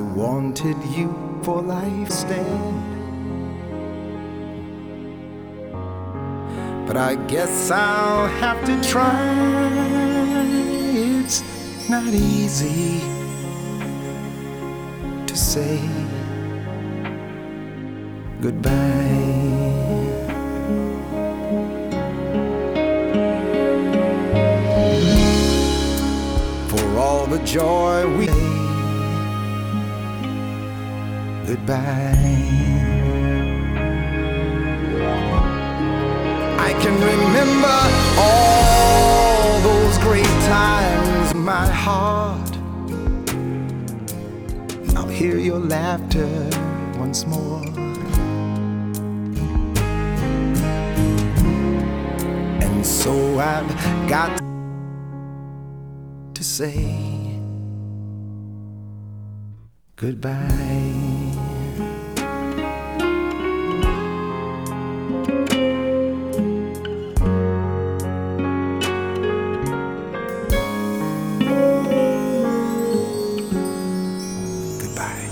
wanted you for life stand. But I guess I'll have to try. It's not easy to say goodbye. For all the joy we goodbye. I can remember all those great times, my heart. I'll hear your laughter once more. And so I've got to say goodbye. 白